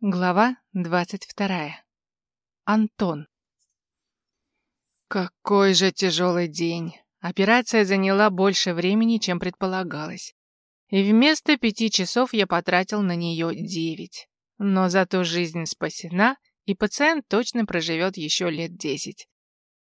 Глава двадцать вторая. Антон. Какой же тяжелый день. Операция заняла больше времени, чем предполагалось. И вместо пяти часов я потратил на нее девять. Но зато жизнь спасена, и пациент точно проживет еще лет десять.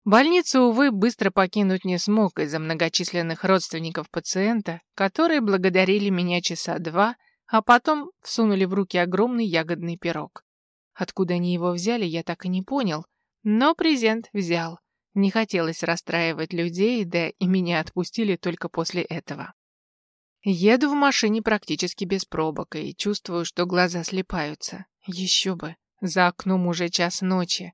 Больницу, увы, быстро покинуть не смог из-за многочисленных родственников пациента, которые благодарили меня часа два – а потом всунули в руки огромный ягодный пирог. Откуда они его взяли, я так и не понял, но презент взял. Не хотелось расстраивать людей, да и меня отпустили только после этого. Еду в машине практически без пробок и чувствую, что глаза слепаются. Еще бы, за окном уже час ночи.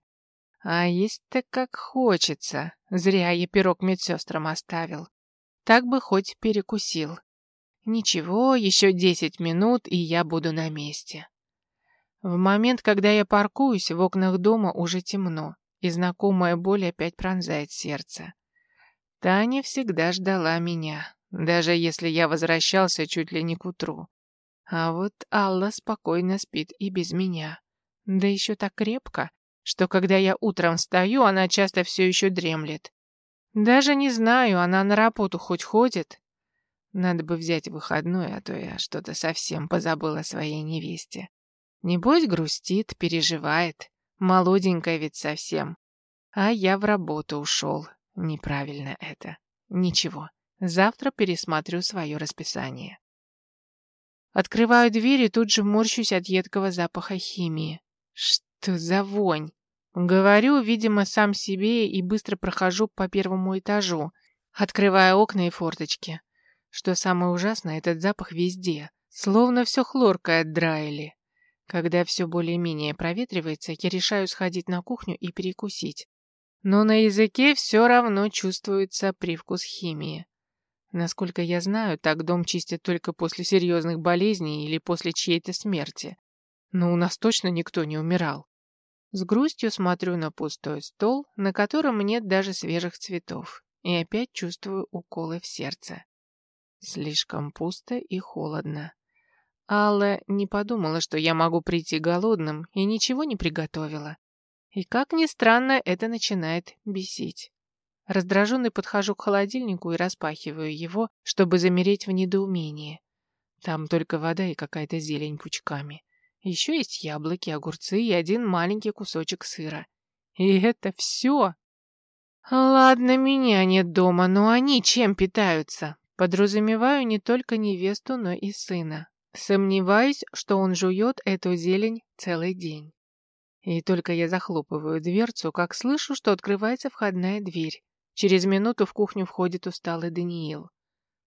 А есть-то как хочется. Зря я пирог медсестрам оставил. Так бы хоть перекусил. Ничего, еще десять минут, и я буду на месте. В момент, когда я паркуюсь, в окнах дома уже темно, и знакомая боль опять пронзает сердце. Таня всегда ждала меня, даже если я возвращался чуть ли не к утру. А вот Алла спокойно спит и без меня. Да еще так крепко, что когда я утром встаю, она часто все еще дремлет. Даже не знаю, она на работу хоть ходит, надо бы взять выходной, а то я что-то совсем позабыла своей невесте. Небось, грустит, переживает. Молоденькая ведь совсем. А я в работу ушел. Неправильно это. Ничего, завтра пересмотрю свое расписание. Открываю дверь и тут же морщусь от едкого запаха химии. Что за вонь? Говорю, видимо, сам себе и быстро прохожу по первому этажу, открывая окна и форточки. Что самое ужасное, этот запах везде, словно все хлоркой отдраили. Когда все более-менее проветривается, я решаю сходить на кухню и перекусить. Но на языке все равно чувствуется привкус химии. Насколько я знаю, так дом чистят только после серьезных болезней или после чьей-то смерти. Но у нас точно никто не умирал. С грустью смотрю на пустой стол, на котором нет даже свежих цветов, и опять чувствую уколы в сердце. Слишком пусто и холодно. Алла не подумала, что я могу прийти голодным, и ничего не приготовила. И, как ни странно, это начинает бесить. Раздраженный подхожу к холодильнику и распахиваю его, чтобы замереть в недоумении. Там только вода и какая-то зелень пучками. Еще есть яблоки, огурцы и один маленький кусочек сыра. И это все. Ладно, меня нет дома, но они чем питаются? Подразумеваю не только невесту, но и сына. Сомневаюсь, что он жует эту зелень целый день. И только я захлопываю дверцу, как слышу, что открывается входная дверь. Через минуту в кухню входит усталый Даниил.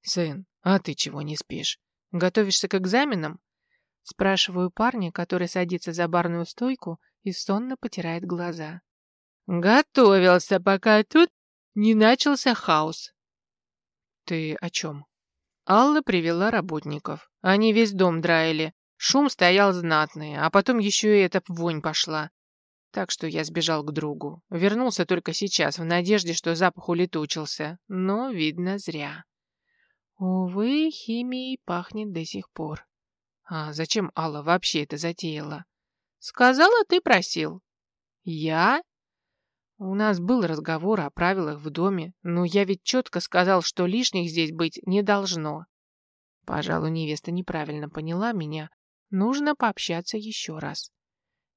«Сын, а ты чего не спишь? Готовишься к экзаменам?» Спрашиваю парня, который садится за барную стойку и сонно потирает глаза. «Готовился, пока тут не начался хаос. «Ты о чем?» Алла привела работников. Они весь дом драили. Шум стоял знатный, а потом еще и эта вонь пошла. Так что я сбежал к другу. Вернулся только сейчас, в надежде, что запах улетучился. Но, видно, зря. Увы, химией пахнет до сих пор. А зачем Алла вообще это затеяла? Сказала, ты просил. Я? У нас был разговор о правилах в доме, но я ведь четко сказал, что лишних здесь быть не должно. Пожалуй, невеста неправильно поняла меня. Нужно пообщаться еще раз.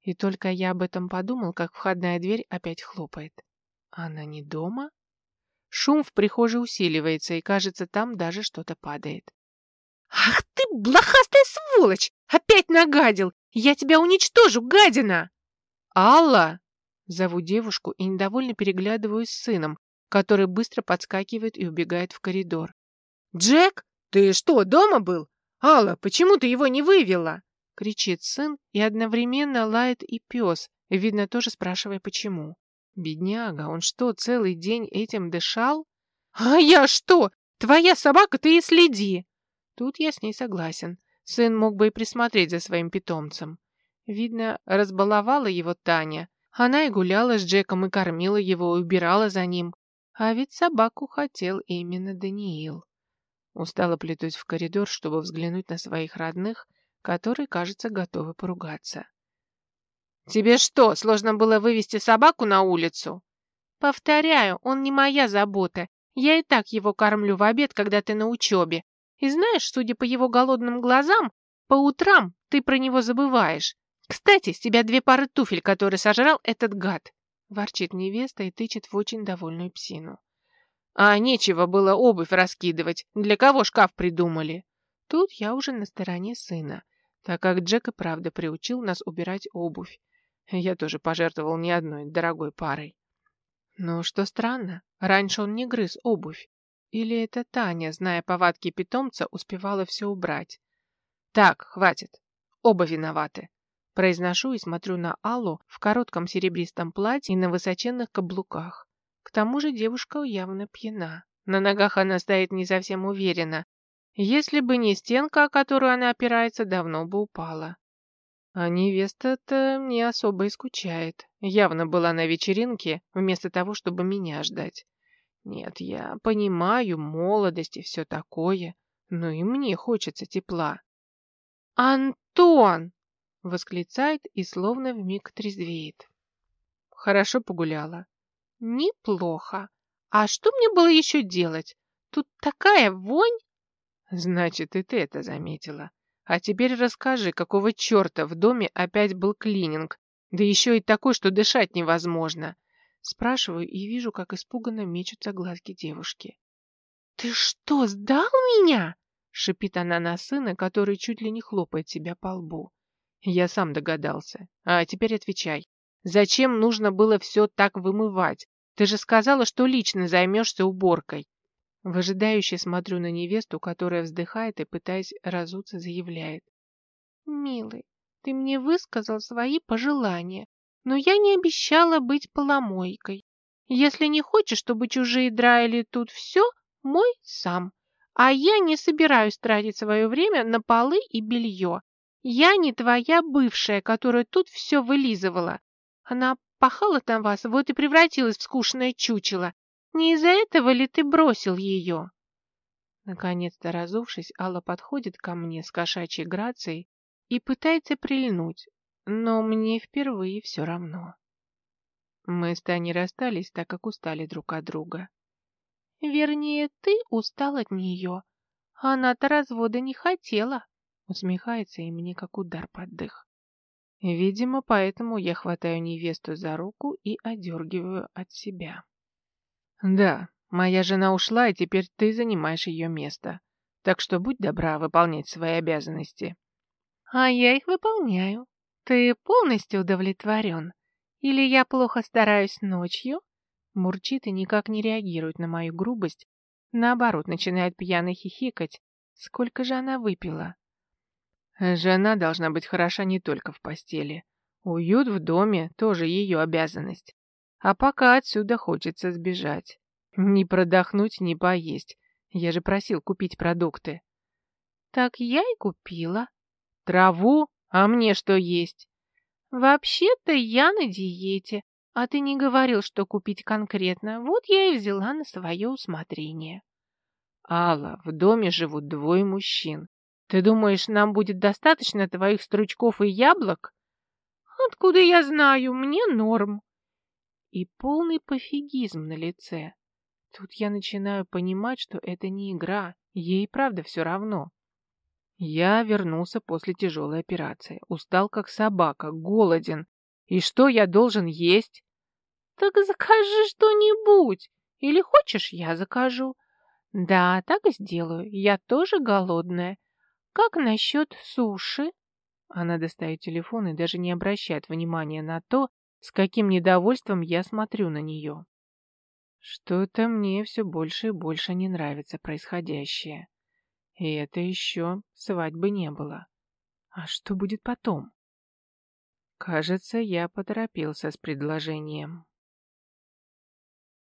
И только я об этом подумал, как входная дверь опять хлопает. Она не дома? Шум в прихожей усиливается, и, кажется, там даже что-то падает. «Ах ты, блохастая сволочь! Опять нагадил! Я тебя уничтожу, гадина!» «Алла!» Зову девушку и недовольно переглядываюсь с сыном, который быстро подскакивает и убегает в коридор. «Джек, ты что, дома был? Алла, почему ты его не вывела?» Кричит сын, и одновременно лает и пес, видно, тоже спрашивая, почему. «Бедняга, он что, целый день этим дышал?» «А я что? Твоя собака, ты и следи!» Тут я с ней согласен. Сын мог бы и присмотреть за своим питомцем. Видно, разбаловала его Таня, она и гуляла с Джеком, и кормила его, и убирала за ним. А ведь собаку хотел именно Даниил. Устала плетусь в коридор, чтобы взглянуть на своих родных, которые, кажется, готовы поругаться. Тебе что, сложно было вывести собаку на улицу? Повторяю, он не моя забота. Я и так его кормлю в обед, когда ты на учебе. И знаешь, судя по его голодным глазам, по утрам ты про него забываешь. Кстати, с тебя две пары туфель, которые сожрал этот гад. Ворчит невеста и тычет в очень довольную псину. А нечего было обувь раскидывать. Для кого шкаф придумали? Тут я уже на стороне сына, так как Джек и правда приучил нас убирать обувь. Я тоже пожертвовал не одной дорогой парой. Но что странно, раньше он не грыз обувь. Или это Таня, зная повадки питомца, успевала все убрать? Так, хватит. Оба виноваты. Произношу и смотрю на Аллу в коротком серебристом платье и на высоченных каблуках. К тому же девушка явно пьяна. На ногах она стоит не совсем уверенно. Если бы не стенка, о которую она опирается, давно бы упала. А невеста-то не особо и скучает. Явно была на вечеринке, вместо того, чтобы меня ждать. Нет, я понимаю, молодость и все такое, но и мне хочется тепла. «Антон!» — восклицает и словно вмиг трезвеет. Хорошо погуляла. «Неплохо. А что мне было еще делать? Тут такая вонь!» «Значит, и ты это заметила. А теперь расскажи, какого черта в доме опять был клининг, да еще и такой, что дышать невозможно?» Спрашиваю и вижу, как испуганно мечутся глазки девушки. «Ты что, сдал меня?» — шипит она на сына, который чуть ли не хлопает себя по лбу. Я сам догадался. А теперь отвечай. Зачем нужно было все так вымывать? Ты же сказала, что лично займешься уборкой. Выжидающе смотрю на невесту, которая вздыхает и, пытаясь разуться, заявляет. «Милый, ты мне высказал свои пожелания, но я не обещала быть поломойкой. Если не хочешь, чтобы чужие драили тут все, мой сам. А я не собираюсь тратить свое время на полы и белье. Я не твоя бывшая, которая тут все вылизывала. Она пахала там вас, вот и превратилась в скучное чучело. Не из-за этого ли ты бросил ее?» Наконец-то разувшись, Алла подходит ко мне с кошачьей грацией и пытается прильнуть, но мне впервые все равно. Мы с Таней расстались, так как устали друг от друга. Вернее, ты устал от нее. Она-то развода не хотела. Усмехается и мне как удар под дых. Видимо, поэтому я хватаю невесту за руку и одергиваю от себя. Да, моя жена ушла, и теперь ты занимаешь ее место. Так что будь добра выполнять свои обязанности. А я их выполняю. Ты полностью удовлетворен? Или я плохо стараюсь ночью? Мурчит и никак не реагирует на мою грубость. Наоборот, начинает пьяно хихикать. Сколько же она выпила? Жена должна быть хороша не только в постели. Уют в доме тоже ее обязанность. А пока отсюда хочется сбежать. Не продохнуть, не поесть. Я же просил купить продукты. Так я и купила. Траву? А мне что есть? Вообще-то я на диете. А ты не говорил, что купить конкретно. Вот я и взяла на свое усмотрение. Алла, в доме живут двое мужчин. Ты думаешь, нам будет достаточно твоих стручков и яблок? Откуда я знаю? Мне норм. И полный пофигизм на лице. Тут я начинаю понимать, что это не игра. Ей правда все равно. Я вернулся после тяжелой операции. Устал как собака, голоден. И что я должен есть? Так закажи что-нибудь. Или хочешь, я закажу. Да, так и сделаю. Я тоже голодная. Как насчет суши? Она достает телефон и даже не обращает внимания на то, с каким недовольством я смотрю на нее. Что-то мне все больше и больше не нравится происходящее. И это еще свадьбы не было. А что будет потом? Кажется, я поторопился с предложением.